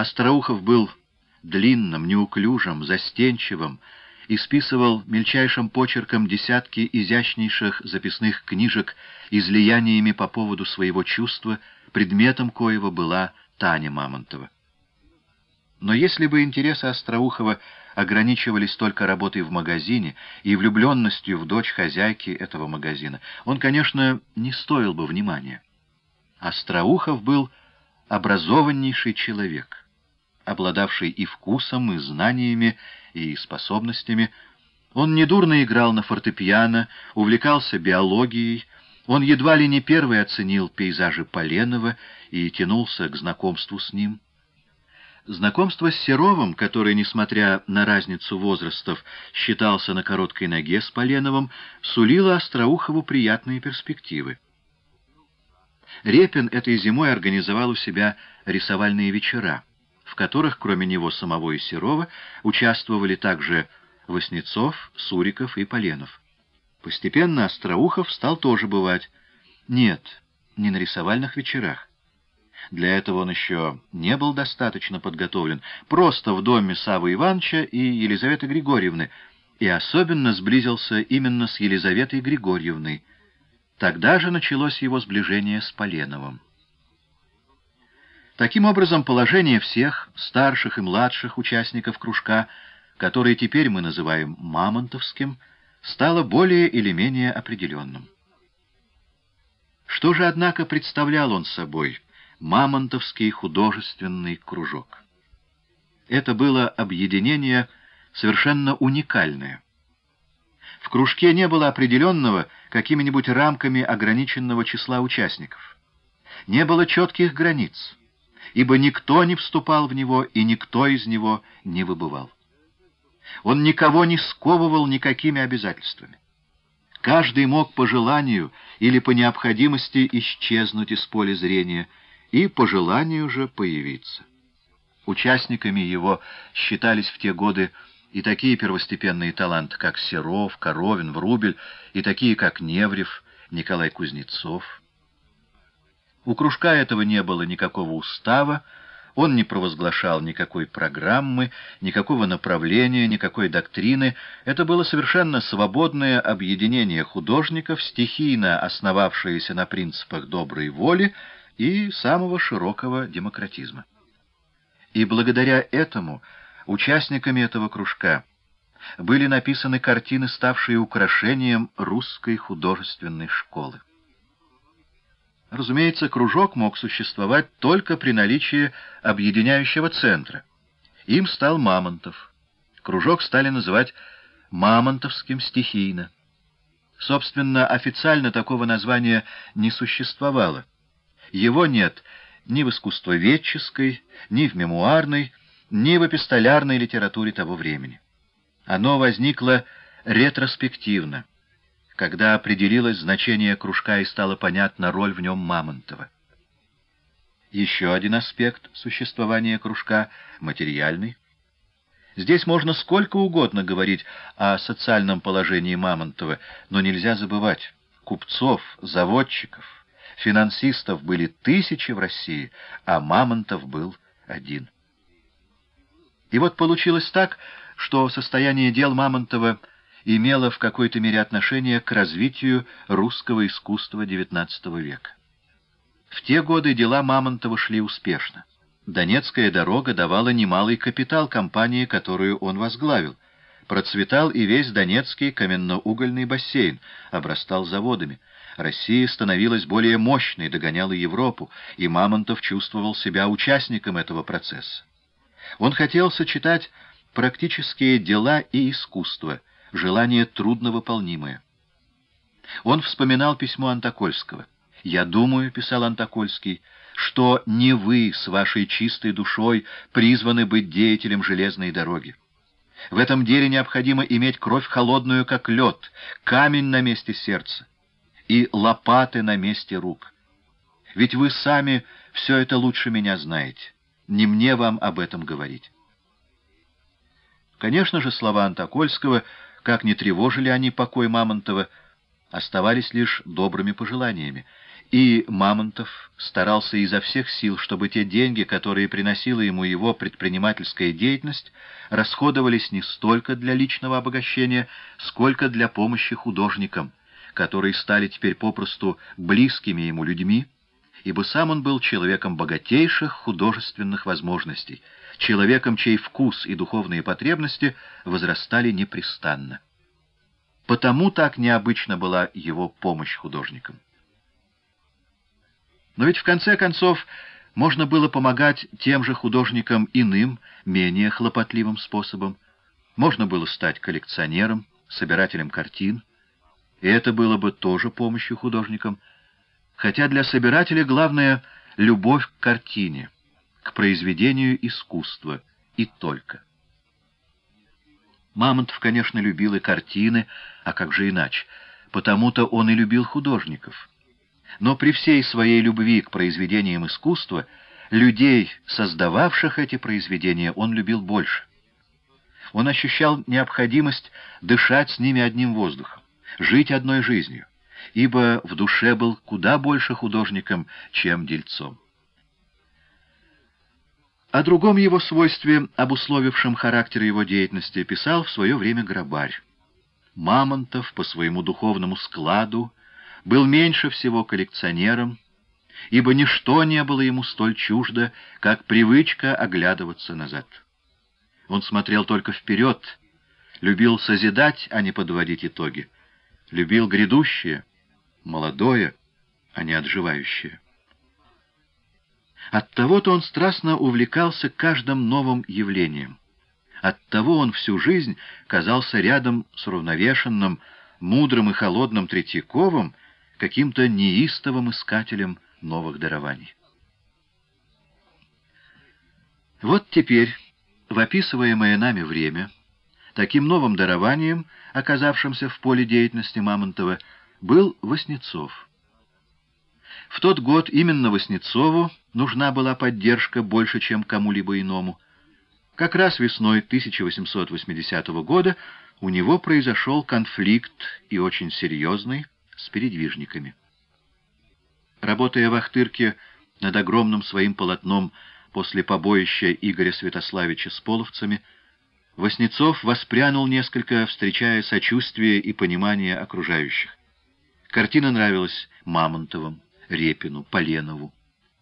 Остроухов был длинным, неуклюжим, застенчивым, и списывал мельчайшим почерком десятки изящнейших записных книжек излияниями по поводу своего чувства, предметом коего была Таня Мамонтова. Но если бы интересы Остроухова ограничивались только работой в магазине и влюбленностью в дочь хозяйки этого магазина, он, конечно, не стоил бы внимания. Остроухов был образованнейший человек, обладавший и вкусом, и знаниями, и способностями. Он недурно играл на фортепиано, увлекался биологией, он едва ли не первый оценил пейзажи Поленова и тянулся к знакомству с ним. Знакомство с Серовым, который, несмотря на разницу возрастов, считался на короткой ноге с Поленовым, сулило Остроухову приятные перспективы. Репин этой зимой организовал у себя рисовальные вечера, в которых, кроме него самого и Серова, участвовали также Васнецов, Суриков и Поленов. Постепенно Остроухов стал тоже бывать. Нет, не на рисовальных вечерах. Для этого он еще не был достаточно подготовлен. Просто в доме Савы Ивановича и Елизаветы Григорьевны, и особенно сблизился именно с Елизаветой Григорьевной. Тогда же началось его сближение с Поленовым. Таким образом, положение всех, старших и младших участников кружка, который теперь мы называем «мамонтовским», стало более или менее определенным. Что же, однако, представлял он собой Мамонтовский художественный кружок? Это было объединение совершенно уникальное. В кружке не было определенного какими-нибудь рамками ограниченного числа участников. Не было четких границ, ибо никто не вступал в него и никто из него не выбывал. Он никого не сковывал никакими обязательствами. Каждый мог по желанию или по необходимости исчезнуть из поля зрения и по желанию же появиться. Участниками его считались в те годы и такие первостепенные таланты, как Серов, Коровин, Врубель, и такие, как Неврев, Николай Кузнецов. У кружка этого не было никакого устава, он не провозглашал никакой программы, никакого направления, никакой доктрины. Это было совершенно свободное объединение художников, стихийно основавшееся на принципах доброй воли и самого широкого демократизма. И благодаря этому участниками этого кружка были написаны картины, ставшие украшением русской художественной школы. Разумеется, кружок мог существовать только при наличии объединяющего центра. Им стал Мамонтов. Кружок стали называть Мамонтовским стихийно. Собственно, официально такого названия не существовало. Его нет ни в искусствоведческой, ни в мемуарной, ни в эпистолярной литературе того времени. Оно возникло ретроспективно, когда определилось значение кружка и стала понятна роль в нем Мамонтова. Еще один аспект существования кружка — материальный. Здесь можно сколько угодно говорить о социальном положении Мамонтова, но нельзя забывать, купцов, заводчиков, финансистов были тысячи в России, а Мамонтов был один. И вот получилось так, что состояние дел Мамонтова — имела в какой-то мере отношение к развитию русского искусства XIX века. В те годы дела Мамонтова шли успешно. Донецкая дорога давала немалый капитал компании, которую он возглавил. Процветал и весь Донецкий каменноугольный бассейн, обрастал заводами. Россия становилась более мощной, догоняла Европу, и Мамонтов чувствовал себя участником этого процесса. Он хотел сочетать практические дела и искусство, желание трудновыполнимое. Он вспоминал письмо Антокольского. «Я думаю, — писал Антокольский, — что не вы с вашей чистой душой призваны быть деятелем железной дороги. В этом деле необходимо иметь кровь холодную, как лед, камень на месте сердца и лопаты на месте рук. Ведь вы сами все это лучше меня знаете. Не мне вам об этом говорить». Конечно же, слова Антокольского — как не тревожили они покой Мамонтова, оставались лишь добрыми пожеланиями, И Мамонтов старался изо всех сил, чтобы те деньги, которые приносила ему его предпринимательская деятельность, расходовались не столько для личного обогащения, сколько для помощи художникам, которые стали теперь попросту близкими ему людьми, ибо сам он был человеком богатейших художественных возможностей, человеком, чей вкус и духовные потребности возрастали непрестанно. Потому так необычна была его помощь художникам. Но ведь в конце концов можно было помогать тем же художникам иным, менее хлопотливым способом. Можно было стать коллекционером, собирателем картин, и это было бы тоже помощью художникам, хотя для собирателя главное — любовь к картине, к произведению искусства, и только. Мамонтов, конечно, любил и картины, а как же иначе, потому-то он и любил художников — но при всей своей любви к произведениям искусства, людей, создававших эти произведения, он любил больше. Он ощущал необходимость дышать с ними одним воздухом, жить одной жизнью, ибо в душе был куда больше художником, чем дельцом. О другом его свойстве, обусловившем характер его деятельности, писал в свое время Грабарь. Мамонтов по своему духовному складу был меньше всего коллекционером, ибо ничто не было ему столь чуждо, как привычка оглядываться назад. Он смотрел только вперед, любил созидать, а не подводить итоги, любил грядущее, молодое, а не отживающее. Оттого-то он страстно увлекался каждым новым явлением. Оттого он всю жизнь казался рядом с равновешенным, мудрым и холодным Третьяковым, каким-то неистовым искателем новых дарований. Вот теперь, в описываемое нами время, таким новым дарованием, оказавшимся в поле деятельности Мамонтова, был Васнецов. В тот год именно Васнецову нужна была поддержка больше, чем кому-либо иному. Как раз весной 1880 года у него произошел конфликт, и очень серьезный, с передвижниками. Работая в Ахтырке над огромным своим полотном после побоища Игоря Святославича с половцами, Васнецов воспрянул несколько, встречая сочувствие и понимание окружающих. Картина нравилась Мамонтовым, Репину, Поленову.